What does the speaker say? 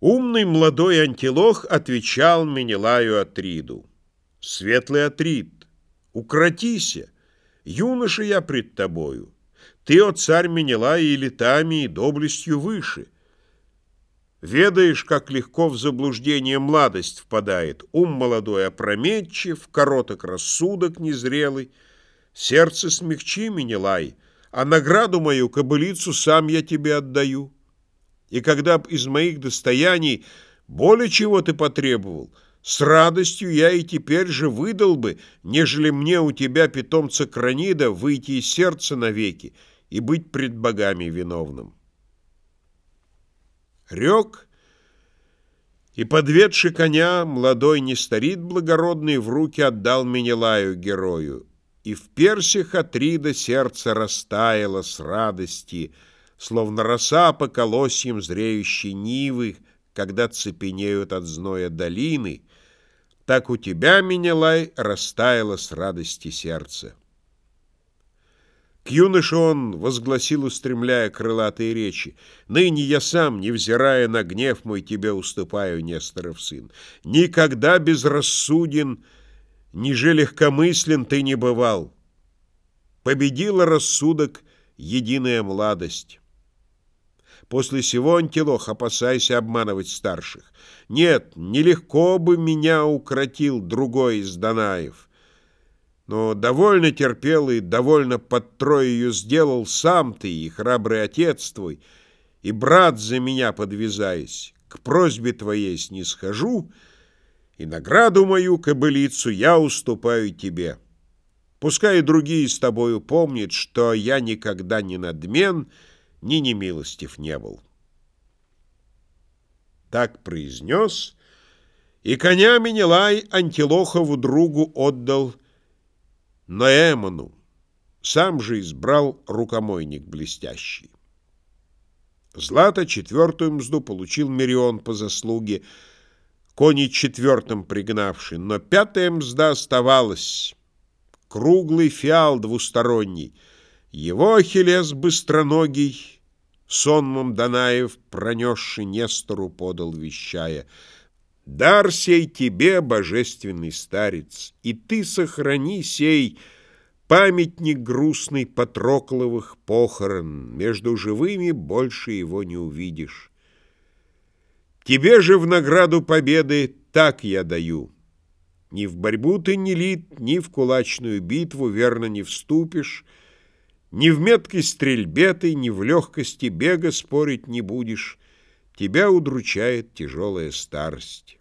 Умный молодой антилох отвечал Менелаю Атриду. «Светлый Атрид, укротися, юноша я пред тобою. Ты, о царь Менелай, и летами, и доблестью выше. Ведаешь, как легко в заблуждение младость впадает, ум молодой опрометчив, короток рассудок незрелый. Сердце смягчи, Менелай, а награду мою, кобылицу, сам я тебе отдаю». И когда б из моих достояний более чего ты потребовал, с радостью я и теперь же выдал бы, нежели мне у тебя, питомца Кранида, выйти из сердца навеки и быть пред богами виновным. Рек, и, подведший коня, молодой не старит благородный, в руки отдал Менелаю герою, и в персях Атрида сердце растаяло с радости, словно роса по колосьям зреющей нивы, когда цепенеют от зноя долины, так у тебя, Менелай, растаяло с радости сердце. К юноше он возгласил, устремляя крылатые речи, «Ныне я сам, невзирая на гнев мой, тебе уступаю, Несторов сын. Никогда безрассуден, ниже легкомыслен ты не бывал. Победила рассудок единая младость». После сего, антилох, опасайся обманывать старших. Нет, нелегко бы меня укротил другой из Данаев. Но довольно терпел и довольно под троею сделал сам ты и храбрый отец твой, и брат за меня подвязаясь. К просьбе твоей снисхожу, и награду мою, кобылицу, я уступаю тебе. Пускай и другие с тобою помнят, что я никогда не надмен, — ни немилостив не был. Так произнес, и коня Менелай Антилохову другу отдал Ноэмону, сам же избрал рукомойник блестящий. Злато четвертую мзду получил Мерион по заслуге, кони четвертым пригнавший, но пятая мзда оставалась, круглый фиал двусторонний, его Ахиллес быстроногий — Сонмом Данаев, пронесший Нестору, подал вещая. «Дар сей тебе, божественный старец, и ты сохрани сей памятник грустный Патрокловых похорон, между живыми больше его не увидишь. Тебе же в награду победы так я даю. Ни в борьбу ты не лит, ни в кулачную битву верно не вступишь, ни в меткой стрельбе ты, ни в легкости бега спорить не будешь. Тебя удручает тяжелая старость.